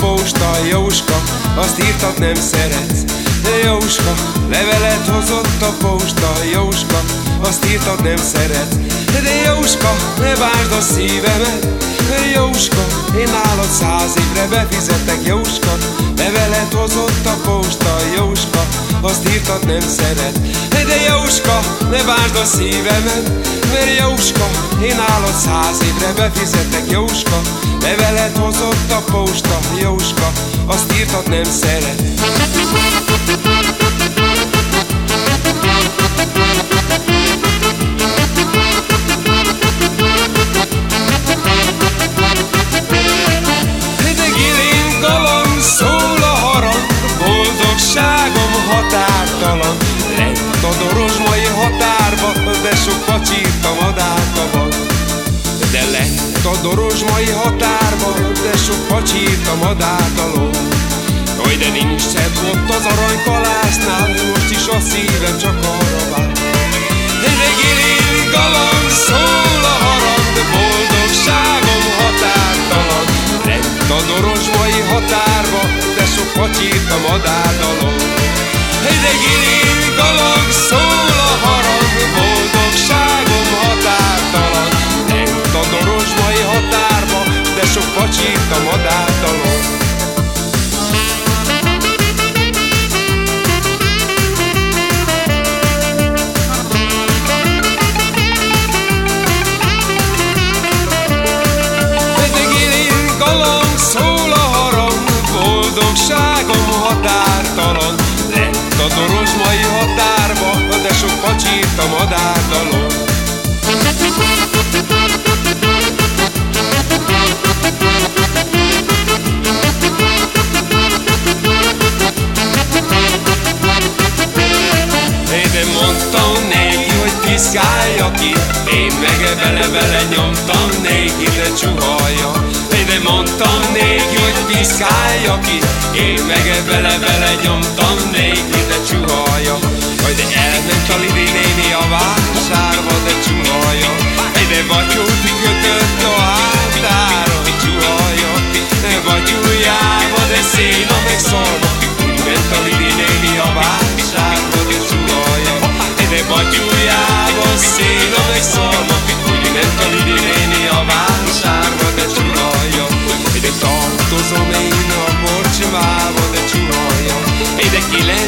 posta, Jóska, azt írtad nem szeretsz. Jóska, levelet hozott a posta, Jóska, azt írtad nem szeretsz. De Jóska, ne bánsd a szívemet, Jóska, én nálad száz évre befizetek, Jóska, levelet hozott a posta, Jóska, azt írtad nem szeret. De Jóska, ne bánsd a szívemet, mert Jóska, én nálad száz évre befizetek, Jóska, levelet hozott a posta, Jóska, azt írtad nem szeret. De pacsírt a madártaban De lett a dorozsmai határba, de sok pacsírt a madártalon Jaj, de nincs szebb ott az aranykalásznál, most is a szívem csak arra vár. De gilin galamb szól boldogságom határtalan. Lett a dorozsmai határba, de sok pacsírt a madártalon Hidegiri galag de mondtam néki, hogy piszkálja ki Én meg bele-bele nyomtam néki, de csuhalja De mondtam néki, hogy piszkálja ki Én meg bele-bele nyomtam néki, de csuhalja Majd elment a Lidi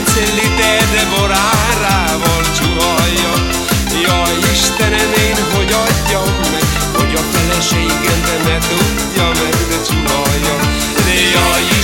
viccellite Deborárával csuhaljon Jaj Istenem én hogy adjam meg Hogy a feleségem ne tudja meg de csuhaljon De jaj